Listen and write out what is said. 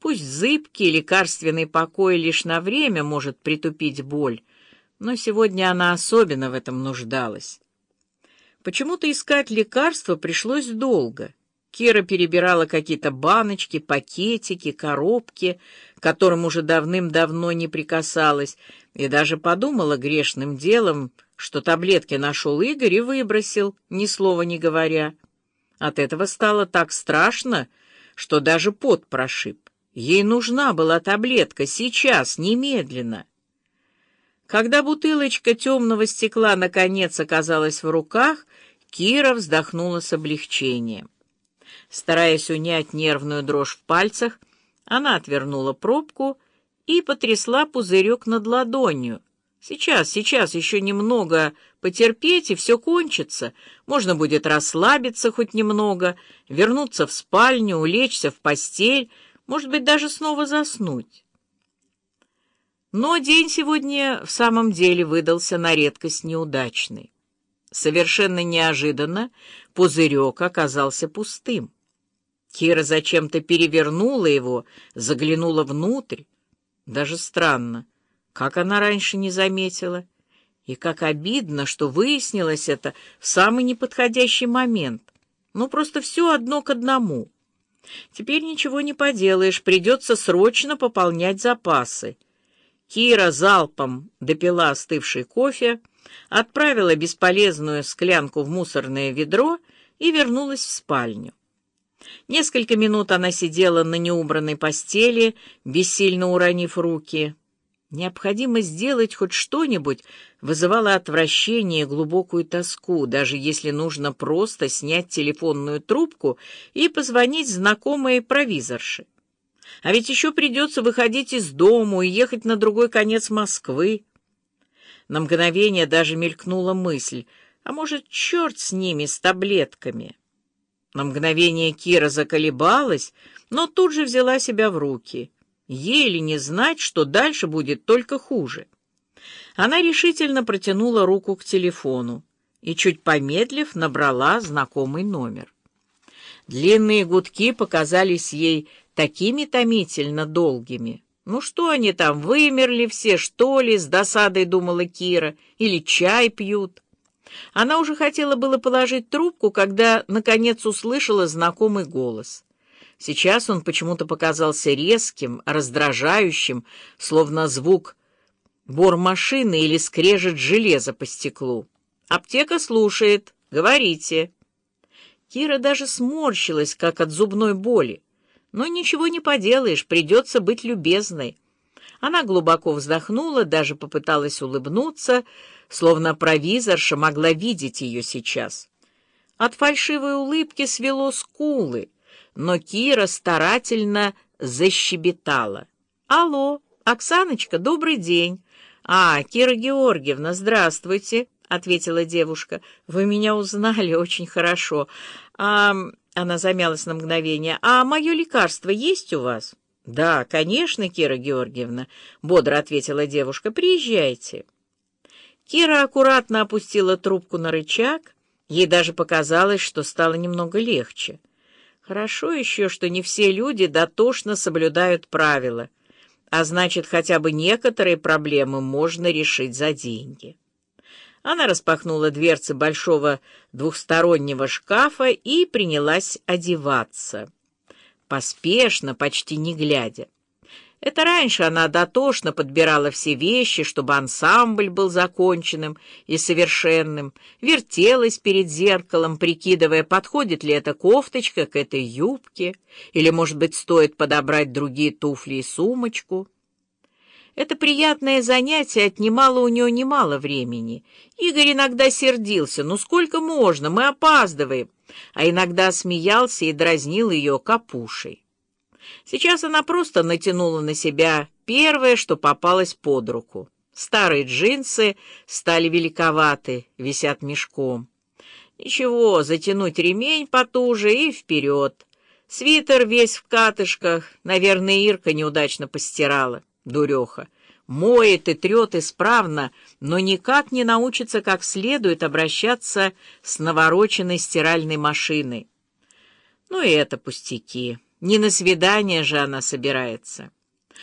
Пусть зыбкий лекарственный покой лишь на время может притупить боль, но сегодня она особенно в этом нуждалась. Почему-то искать лекарства пришлось долго. Кира перебирала какие-то баночки, пакетики, коробки, к которым уже давным-давно не прикасалась, и даже подумала грешным делом, что таблетки нашел Игорь и выбросил, ни слова не говоря. От этого стало так страшно, что даже пот прошиб. Ей нужна была таблетка сейчас, немедленно. Когда бутылочка темного стекла наконец оказалась в руках, Кира вздохнула с облегчением. Стараясь унять нервную дрожь в пальцах, она отвернула пробку и потрясла пузырек над ладонью. Сейчас, сейчас еще немного потерпеть, и все кончится. Можно будет расслабиться хоть немного, вернуться в спальню, улечься в постель, может быть, даже снова заснуть. Но день сегодня в самом деле выдался на редкость неудачный. Совершенно неожиданно пузырек оказался пустым. Кира зачем-то перевернула его, заглянула внутрь. Даже странно, как она раньше не заметила. И как обидно, что выяснилось это в самый неподходящий момент. Ну, просто все одно к одному. Теперь ничего не поделаешь, придется срочно пополнять запасы. Кира залпом допила остывший кофе, отправила бесполезную склянку в мусорное ведро и вернулась в спальню. Несколько минут она сидела на неубранной постели, бессильно уронив руки. Необходимо сделать хоть что-нибудь вызывало отвращение и глубокую тоску, даже если нужно просто снять телефонную трубку и позвонить знакомой провизорше. А ведь еще придется выходить из дому и ехать на другой конец Москвы. На мгновение даже мелькнула мысль, а может, черт с ними, с таблетками. На мгновение Кира заколебалась, но тут же взяла себя в руки. Еле не знать, что дальше будет только хуже. Она решительно протянула руку к телефону и, чуть помедлив, набрала знакомый номер. Длинные гудки показались ей такими томительно долгими. «Ну что они там, вымерли все, что ли?» — с досадой думала Кира. «Или чай пьют?» Она уже хотела было положить трубку, когда, наконец, услышала знакомый голос. Сейчас он почему-то показался резким, раздражающим, словно звук бормашины или скрежет железа по стеклу. «Аптека слушает. Говорите». Кира даже сморщилась, как от зубной боли. Но ничего не поделаешь, придется быть любезной. Она глубоко вздохнула, даже попыталась улыбнуться, словно провизорша могла видеть ее сейчас. От фальшивой улыбки свело скулы, но Кира старательно защебетала. «Алло, Оксаночка, добрый день!» «А, Кира Георгиевна, здравствуйте!» — ответила девушка. «Вы меня узнали очень хорошо. А она замялась на мгновение. «А мое лекарство есть у вас?» «Да, конечно, Кира Георгиевна», — бодро ответила девушка. «Приезжайте». Кира аккуратно опустила трубку на рычаг. Ей даже показалось, что стало немного легче. Хорошо еще, что не все люди дотошно соблюдают правила, а значит, хотя бы некоторые проблемы можно решить за деньги. Она распахнула дверцы большого двухстороннего шкафа и принялась одеваться. Поспешно, почти не глядя. Это раньше она дотошно подбирала все вещи, чтобы ансамбль был законченным и совершенным, вертелась перед зеркалом, прикидывая, подходит ли эта кофточка к этой юбке, или, может быть, стоит подобрать другие туфли и сумочку. Это приятное занятие отнимало у нее немало времени. Игорь иногда сердился. «Ну сколько можно? Мы опаздываем!» А иногда смеялся и дразнил ее капушей. Сейчас она просто натянула на себя первое, что попалось под руку. Старые джинсы стали великоваты, висят мешком. Ничего, затянуть ремень потуже и вперед. Свитер весь в катышках, наверное, Ирка неудачно постирала дуреха. Моет и трет исправно, но никак не научится как следует обращаться с навороченной стиральной машиной. Ну и это пустяки. Не на свидание же она собирается.